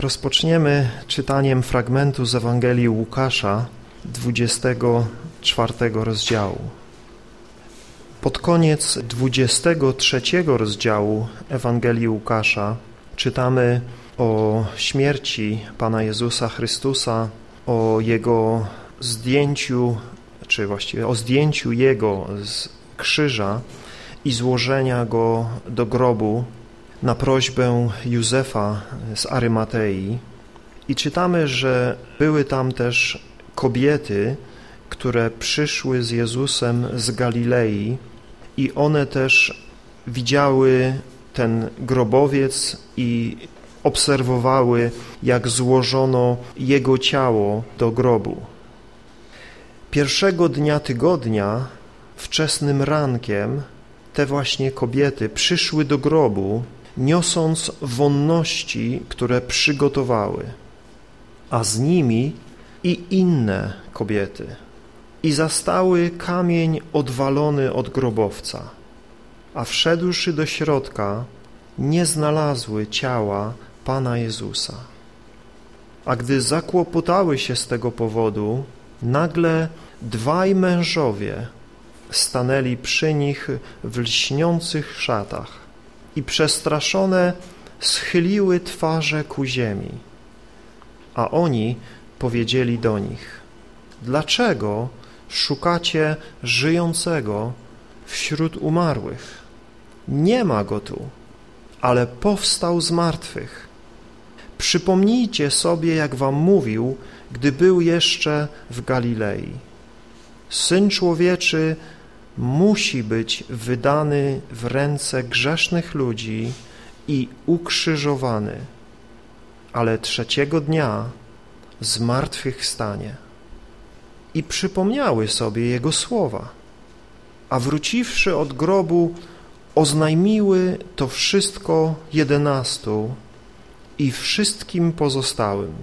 Rozpoczniemy czytaniem fragmentu z Ewangelii Łukasza, 24 rozdziału. Pod koniec 23 rozdziału Ewangelii Łukasza czytamy o śmierci Pana Jezusa Chrystusa, o Jego zdjęciu, czy właściwie o zdjęciu Jego z krzyża i złożenia Go do grobu na prośbę Józefa z Arymatei i czytamy, że były tam też kobiety, które przyszły z Jezusem z Galilei i one też widziały ten grobowiec i obserwowały, jak złożono jego ciało do grobu. Pierwszego dnia tygodnia, wczesnym rankiem, te właśnie kobiety przyszły do grobu niosąc wonności, które przygotowały, a z nimi i inne kobiety. I zastały kamień odwalony od grobowca, a wszedłszy do środka, nie znalazły ciała Pana Jezusa. A gdy zakłopotały się z tego powodu, nagle dwaj mężowie stanęli przy nich w lśniących szatach i przestraszone schyliły twarze ku ziemi. A oni powiedzieli do nich, dlaczego szukacie żyjącego wśród umarłych? Nie ma go tu, ale powstał z martwych. Przypomnijcie sobie, jak wam mówił, gdy był jeszcze w Galilei. Syn człowieczy musi być wydany w ręce grzesznych ludzi i ukrzyżowany, ale trzeciego dnia zmartwychwstanie. I przypomniały sobie Jego słowa, a wróciwszy od grobu, oznajmiły to wszystko jedenastu i wszystkim pozostałym.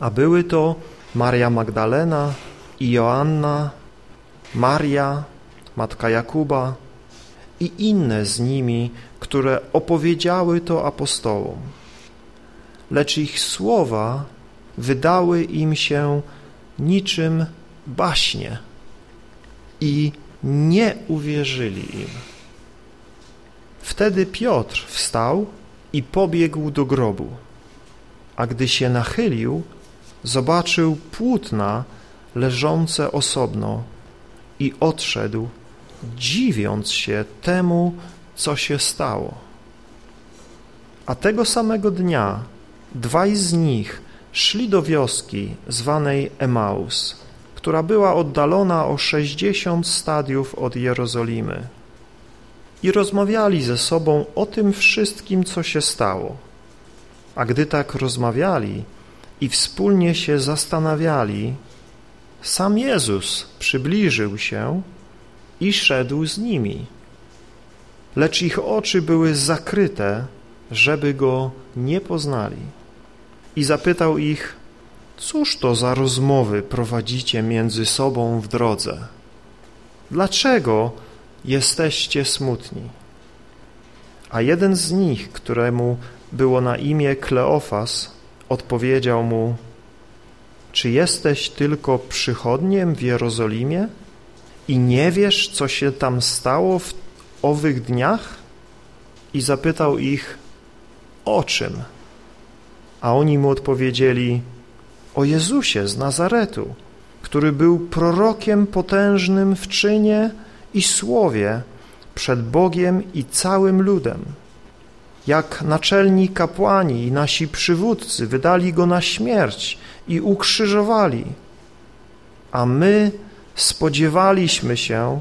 A były to Maria Magdalena i Joanna, Maria, matka Jakuba i inne z nimi, które opowiedziały to apostołom. Lecz ich słowa wydały im się niczym baśnie i nie uwierzyli im. Wtedy Piotr wstał i pobiegł do grobu, a gdy się nachylił, zobaczył płótna leżące osobno i odszedł, dziwiąc się temu, co się stało. A tego samego dnia dwaj z nich szli do wioski zwanej Emaus, która była oddalona o sześćdziesiąt stadiów od Jerozolimy i rozmawiali ze sobą o tym wszystkim, co się stało. A gdy tak rozmawiali i wspólnie się zastanawiali, sam Jezus przybliżył się i szedł z nimi. Lecz ich oczy były zakryte, żeby go nie poznali. I zapytał ich, cóż to za rozmowy prowadzicie między sobą w drodze? Dlaczego jesteście smutni? A jeden z nich, któremu było na imię Kleofas, odpowiedział mu, czy jesteś tylko przychodniem w Jerozolimie i nie wiesz, co się tam stało w owych dniach? I zapytał ich, o czym? A oni mu odpowiedzieli, o Jezusie z Nazaretu, który był prorokiem potężnym w czynie i słowie przed Bogiem i całym ludem. Jak naczelni kapłani i nasi przywódcy wydali go na śmierć i ukrzyżowali, a my spodziewaliśmy się,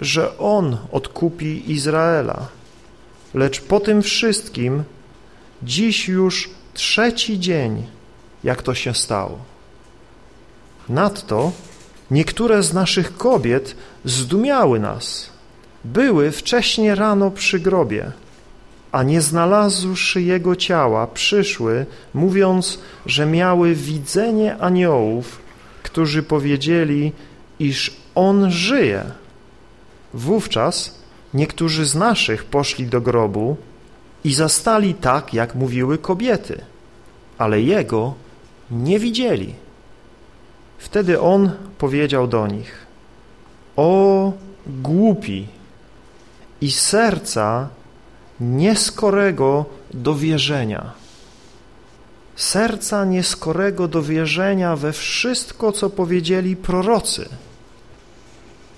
że On odkupi Izraela. Lecz po tym wszystkim dziś już trzeci dzień, jak to się stało. Nadto niektóre z naszych kobiet zdumiały nas. Były wcześnie rano przy grobie a nie znalazłszy jego ciała, przyszły, mówiąc, że miały widzenie aniołów, którzy powiedzieli, iż on żyje. Wówczas niektórzy z naszych poszli do grobu i zastali tak, jak mówiły kobiety, ale Jego nie widzieli. Wtedy On powiedział do nich, o głupi i serca nieskorego do wierzenia. Serca nieskorego do wierzenia we wszystko, co powiedzieli prorocy.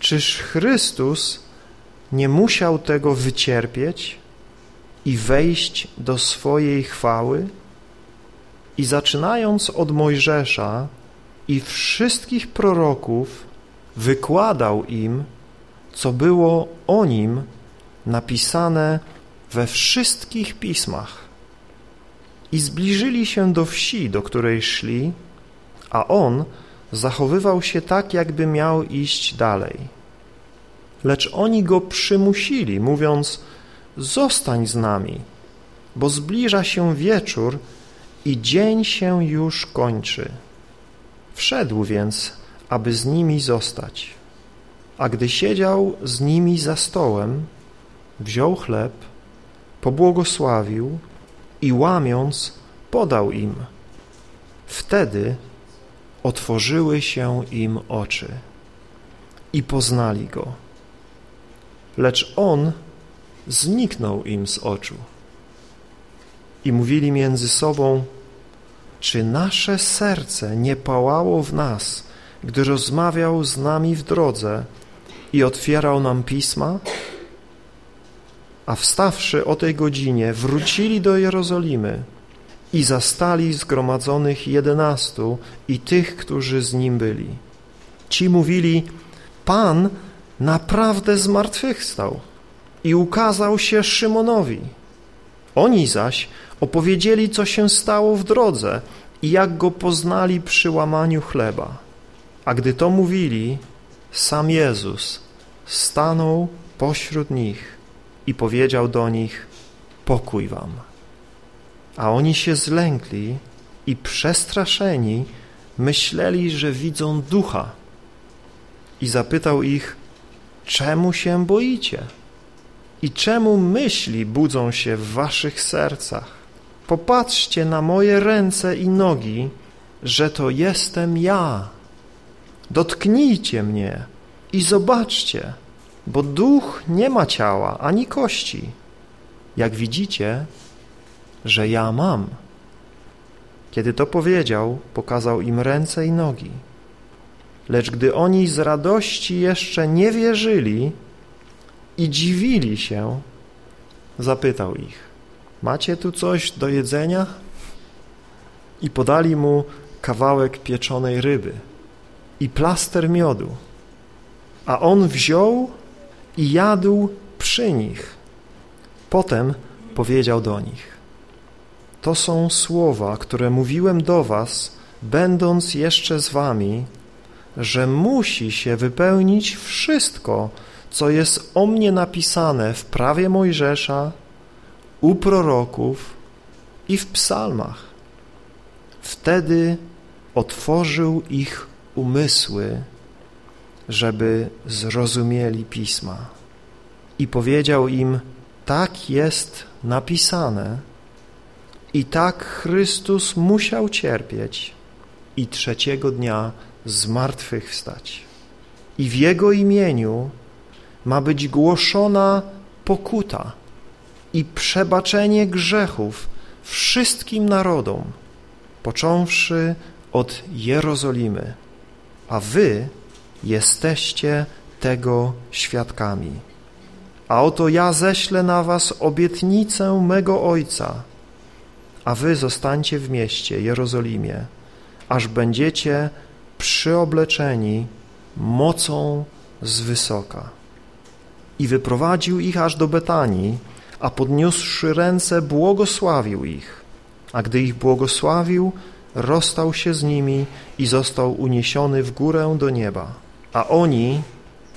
Czyż Chrystus nie musiał tego wycierpieć i wejść do swojej chwały? I zaczynając od Mojżesza i wszystkich proroków, wykładał im, co było o nim napisane we wszystkich pismach. I zbliżyli się do wsi, do której szli, a on zachowywał się tak, jakby miał iść dalej. Lecz oni go przymusili, mówiąc, zostań z nami, bo zbliża się wieczór i dzień się już kończy. Wszedł więc, aby z nimi zostać. A gdy siedział z nimi za stołem, wziął chleb, pobłogosławił i łamiąc podał im. Wtedy otworzyły się im oczy i poznali Go. Lecz On zniknął im z oczu. I mówili między sobą, czy nasze serce nie pałało w nas, gdy rozmawiał z nami w drodze i otwierał nam pisma? A wstawszy o tej godzinie, wrócili do Jerozolimy i zastali zgromadzonych jedenastu i tych, którzy z nim byli. Ci mówili, Pan naprawdę zmartwychwstał i ukazał się Szymonowi. Oni zaś opowiedzieli, co się stało w drodze i jak go poznali przy łamaniu chleba. A gdy to mówili, sam Jezus stanął pośród nich i powiedział do nich, pokój wam. A oni się zlękli i przestraszeni myśleli, że widzą ducha. I zapytał ich, czemu się boicie? I czemu myśli budzą się w waszych sercach? Popatrzcie na moje ręce i nogi, że to jestem ja. Dotknijcie mnie i zobaczcie, bo duch nie ma ciała ani kości. Jak widzicie, że ja mam. Kiedy to powiedział, pokazał im ręce i nogi. Lecz gdy oni z radości jeszcze nie wierzyli i dziwili się, zapytał ich, macie tu coś do jedzenia? I podali mu kawałek pieczonej ryby i plaster miodu. A on wziął i jadł przy nich. Potem powiedział do nich, to są słowa, które mówiłem do was, będąc jeszcze z wami, że musi się wypełnić wszystko, co jest o mnie napisane w prawie Mojżesza, u proroków i w psalmach. Wtedy otworzył ich umysły, żeby zrozumieli Pisma. I powiedział im, tak jest napisane i tak Chrystus musiał cierpieć i trzeciego dnia zmartwychwstać. I w Jego imieniu ma być głoszona pokuta i przebaczenie grzechów wszystkim narodom, począwszy od Jerozolimy, a wy jesteście tego świadkami. A oto ja ześlę na was obietnicę mego Ojca, a wy zostańcie w mieście Jerozolimie, aż będziecie przyobleczeni mocą z wysoka. I wyprowadził ich aż do Betanii, a podniósłszy ręce błogosławił ich. A gdy ich błogosławił, rozstał się z nimi i został uniesiony w górę do nieba a oni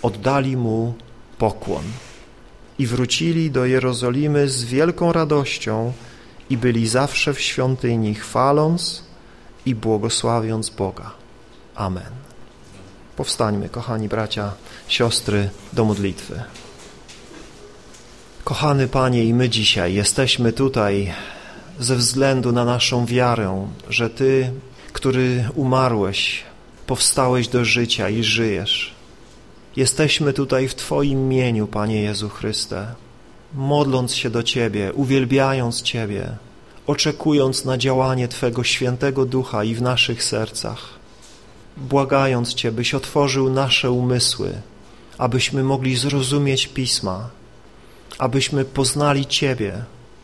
oddali mu pokłon i wrócili do Jerozolimy z wielką radością i byli zawsze w świątyni, chwaląc i błogosławiąc Boga. Amen. Powstańmy, kochani bracia, siostry, do modlitwy. Kochany Panie, i my dzisiaj jesteśmy tutaj ze względu na naszą wiarę, że Ty, który umarłeś, powstałeś do życia i żyjesz. Jesteśmy tutaj w Twoim imieniu, Panie Jezu Chryste, modląc się do Ciebie, uwielbiając Ciebie, oczekując na działanie Twego świętego ducha i w naszych sercach, błagając Cię, byś otworzył nasze umysły, abyśmy mogli zrozumieć Pisma, abyśmy poznali Ciebie,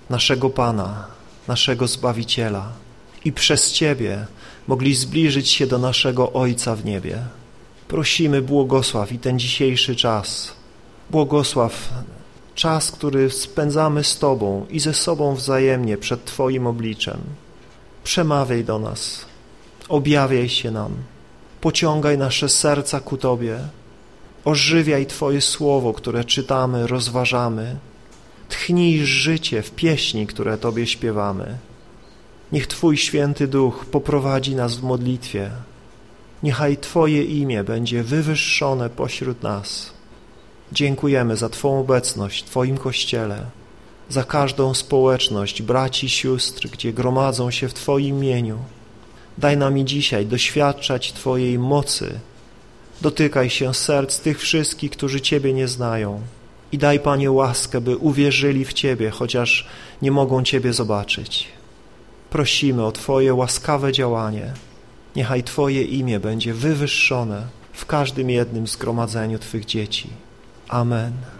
naszego Pana, naszego Zbawiciela i przez Ciebie mogli zbliżyć się do naszego Ojca w niebie. Prosimy, błogosław i ten dzisiejszy czas. Błogosław czas, który spędzamy z Tobą i ze sobą wzajemnie przed Twoim obliczem. Przemawiaj do nas, objawiaj się nam, pociągaj nasze serca ku Tobie, ożywiaj Twoje słowo, które czytamy, rozważamy, tchnij życie w pieśni, które Tobie śpiewamy. Niech Twój święty duch poprowadzi nas w modlitwie. Niechaj Twoje imię będzie wywyższone pośród nas. Dziękujemy za Twą obecność w Twoim Kościele, za każdą społeczność braci, sióstr, gdzie gromadzą się w Twoim imieniu. Daj nam i dzisiaj doświadczać Twojej mocy. Dotykaj się serc tych wszystkich, którzy Ciebie nie znają. I daj, Panie, łaskę, by uwierzyli w Ciebie, chociaż nie mogą Ciebie zobaczyć. Prosimy o Twoje łaskawe działanie. Niechaj Twoje imię będzie wywyższone w każdym jednym zgromadzeniu Twych dzieci. Amen.